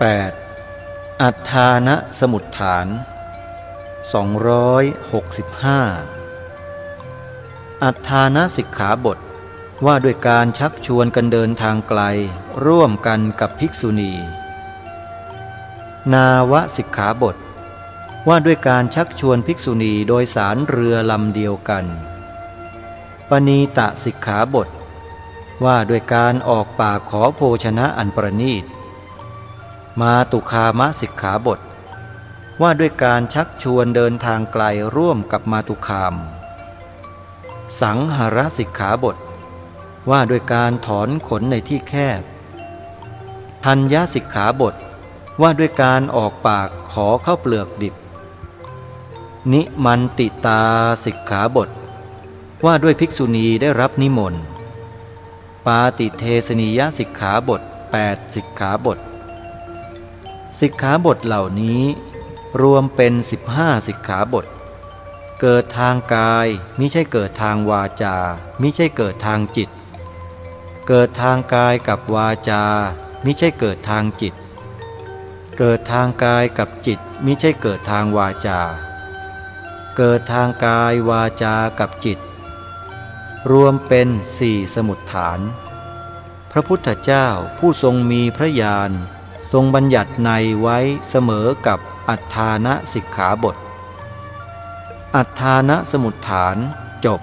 8. อัฏฐานะสมุดฐาน 265 อัฏฐานะสิกขาบท ว่าด้วยการชักชวนกันเดินทางไกล ร่วมกันกับภิกษุณี นาวสิกขาบท ว่าด้วยการชักชวนภิกษุณีโดยสารเรือลำเดียวกัน ปณีตะสิกขาบท ว่าด้วยการออกปากขอโภชนะอันประนีต มาตุคามะสิกขาบท ว่าด้วยการชักชวนเดินทางไกลร่วมกับมาตุคาม สังหารสิกขาบท ว่าด้วยการถอนขนในที่แคบ ทัญญาสิกขาบท ว่าด้วยการออกปากขอเข้าเปลือกดิบ นิมันติตาสิกขาบท ว่าด้วยภิกษุณีได้รับนิมนต์ ปาติเทสนิยสิกขาบท 8 สิกขาบท สิกขาบทเหล่านี้รวมเป็นสิบห้าสิกขาบท เกิดทางกายมิใช่เกิดทางวาจามิใช่เกิดทางจิต เกิดทางกายกับวาจามิใช่เกิดทางจิต เกิดทางกายกับจิตมิใช่เกิดทางวาจา เกิดทางกายวาจากับจิต รวมเป็นสี่สมุดฐาน พระพุทธเจ้าผู้ทรงมีพระญาณ ทรงบัญญัติในไว้เสมอกับอัฏฐานะสิกขาบท อัฏฐานะสมุดฐานจบ